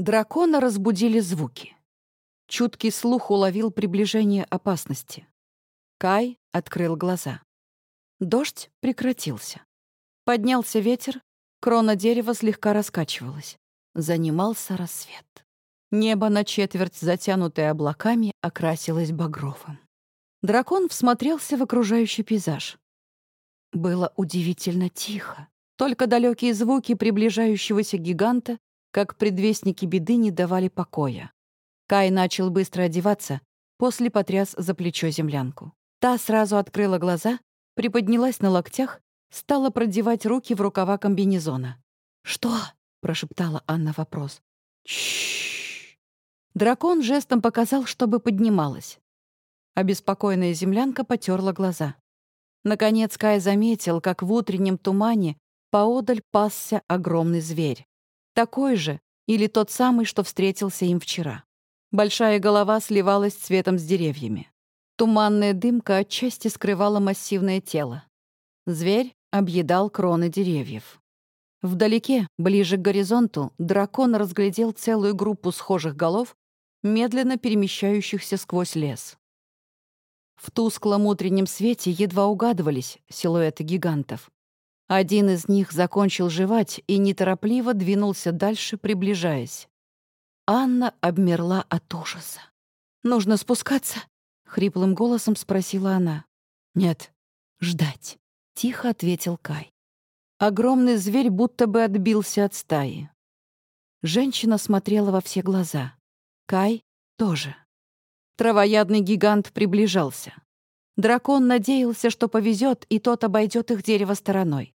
Дракона разбудили звуки. Чуткий слух уловил приближение опасности. Кай открыл глаза. Дождь прекратился. Поднялся ветер, крона дерева слегка раскачивалась. Занимался рассвет. Небо на четверть, затянутое облаками, окрасилось багровым. Дракон всмотрелся в окружающий пейзаж. Было удивительно тихо. Только далекие звуки приближающегося гиганта как предвестники беды не давали покоя. Кай начал быстро одеваться, после потряс за плечо землянку. Та сразу открыла глаза, приподнялась на локтях, стала продевать руки в рукава комбинезона. «Что?» — прошептала Анна вопрос. «Чш!» Дракон жестом показал, чтобы поднималась. Обеспокоенная землянка потерла глаза. Наконец Кай заметил, как в утреннем тумане поодаль пасся огромный зверь. Такой же или тот самый, что встретился им вчера. Большая голова сливалась цветом с деревьями. Туманная дымка отчасти скрывала массивное тело. Зверь объедал кроны деревьев. Вдалеке, ближе к горизонту, дракон разглядел целую группу схожих голов, медленно перемещающихся сквозь лес. В тусклом утреннем свете едва угадывались силуэты гигантов. Один из них закончил жевать и неторопливо двинулся дальше, приближаясь. Анна обмерла от ужаса. «Нужно спускаться?» — хриплым голосом спросила она. «Нет, ждать», — тихо ответил Кай. Огромный зверь будто бы отбился от стаи. Женщина смотрела во все глаза. Кай тоже. Травоядный гигант приближался. Дракон надеялся, что повезет, и тот обойдет их дерево стороной.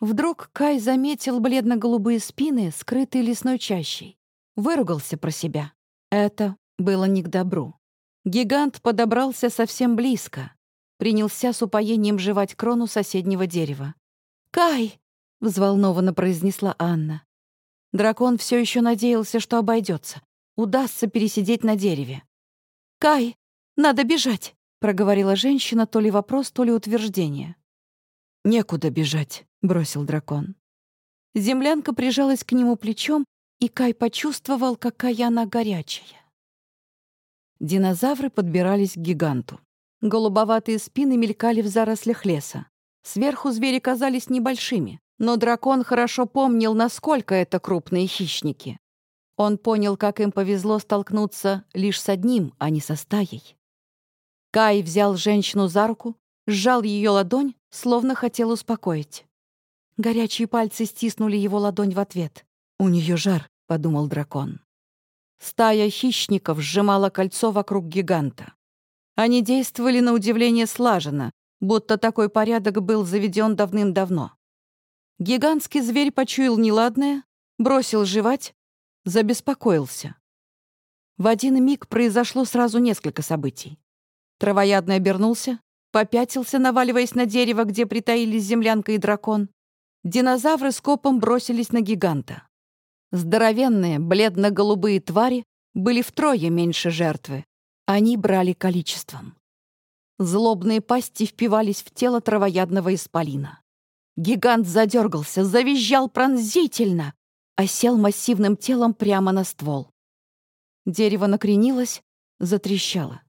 Вдруг Кай заметил бледно-голубые спины, скрытые лесной чащей. Выругался про себя. Это было не к добру. Гигант подобрался совсем близко. Принялся с упоением жевать крону соседнего дерева. «Кай!» — взволнованно произнесла Анна. Дракон все еще надеялся, что обойдется. Удастся пересидеть на дереве. «Кай, надо бежать!» — проговорила женщина то ли вопрос, то ли утверждение. «Некуда бежать», — бросил дракон. Землянка прижалась к нему плечом, и Кай почувствовал, какая она горячая. Динозавры подбирались к гиганту. Голубоватые спины мелькали в зарослях леса. Сверху звери казались небольшими, но дракон хорошо помнил, насколько это крупные хищники. Он понял, как им повезло столкнуться лишь с одним, а не со стаей. Кай взял женщину за руку, сжал ее ладонь, словно хотел успокоить. Горячие пальцы стиснули его ладонь в ответ. «У нее жар», — подумал дракон. Стая хищников сжимала кольцо вокруг гиганта. Они действовали на удивление слаженно, будто такой порядок был заведен давным-давно. Гигантский зверь почуял неладное, бросил жевать, забеспокоился. В один миг произошло сразу несколько событий. Травоядный обернулся, попятился, наваливаясь на дерево, где притаились землянка и дракон. Динозавры скопом бросились на гиганта. Здоровенные, бледно-голубые твари были втрое меньше жертвы. Они брали количеством. Злобные пасти впивались в тело травоядного исполина. Гигант задергался, завизжал пронзительно, а сел массивным телом прямо на ствол. Дерево накренилось, затрещало.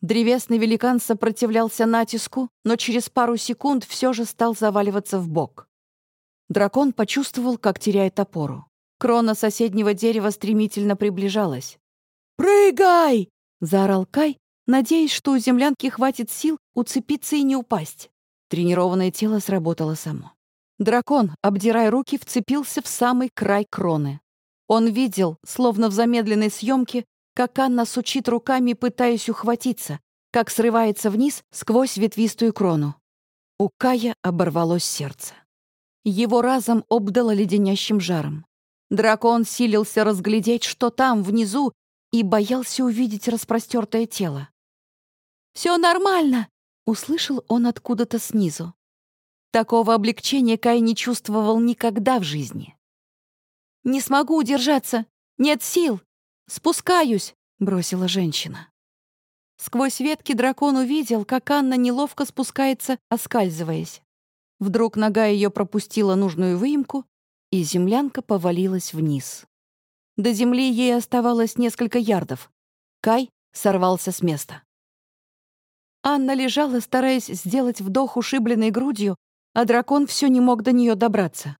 Древесный великан сопротивлялся натиску, но через пару секунд все же стал заваливаться в бок. Дракон почувствовал, как теряет опору. Крона соседнего дерева стремительно приближалась. «Прыгай!» — заорал Кай, надеясь, что у землянки хватит сил уцепиться и не упасть. Тренированное тело сработало само. Дракон, обдирая руки, вцепился в самый край кроны. Он видел, словно в замедленной съемке, как Анна сучит руками, пытаясь ухватиться, как срывается вниз сквозь ветвистую крону. У Кая оборвалось сердце. Его разом обдало леденящим жаром. Дракон силился разглядеть, что там, внизу, и боялся увидеть распростертое тело. «Все нормально!» — услышал он откуда-то снизу. Такого облегчения Кай не чувствовал никогда в жизни. «Не смогу удержаться! Нет сил! «Спускаюсь!» — бросила женщина. Сквозь ветки дракон увидел, как Анна неловко спускается, оскальзываясь. Вдруг нога ее пропустила нужную выемку, и землянка повалилась вниз. До земли ей оставалось несколько ярдов. Кай сорвался с места. Анна лежала, стараясь сделать вдох ушибленной грудью, а дракон все не мог до нее добраться.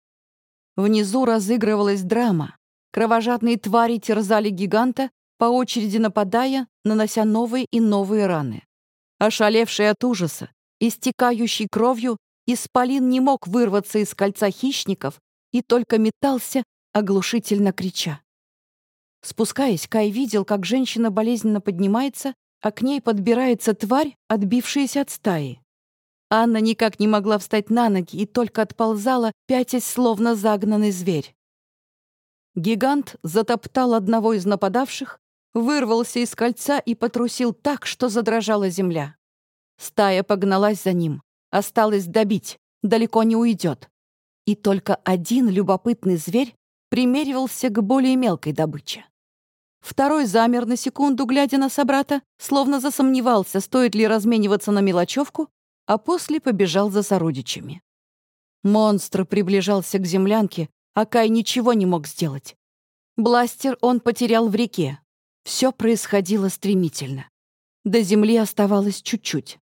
Внизу разыгрывалась драма. Кровожадные твари терзали гиганта, по очереди нападая, нанося новые и новые раны. Ошалевший от ужаса, истекающий кровью, Исполин не мог вырваться из кольца хищников и только метался, оглушительно крича. Спускаясь, Кай видел, как женщина болезненно поднимается, а к ней подбирается тварь, отбившаяся от стаи. Анна никак не могла встать на ноги и только отползала, пятясь, словно загнанный зверь. Гигант затоптал одного из нападавших, вырвался из кольца и потрусил так, что задрожала земля. Стая погналась за ним. Осталось добить, далеко не уйдет. И только один любопытный зверь примеривался к более мелкой добыче. Второй замер на секунду, глядя на собрата, словно засомневался, стоит ли размениваться на мелочевку, а после побежал за сородичами. Монстр приближался к землянке, а Кай ничего не мог сделать. Бластер он потерял в реке. Все происходило стремительно. До земли оставалось чуть-чуть.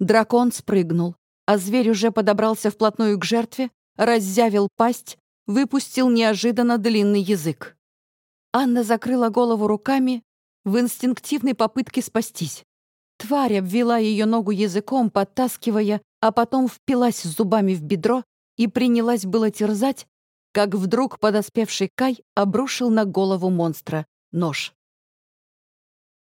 Дракон спрыгнул, а зверь уже подобрался вплотную к жертве, раззявил пасть, выпустил неожиданно длинный язык. Анна закрыла голову руками в инстинктивной попытке спастись. Тварь обвела ее ногу языком, подтаскивая, а потом впилась зубами в бедро и принялась было терзать, как вдруг подоспевший Кай обрушил на голову монстра нож.